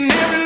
making every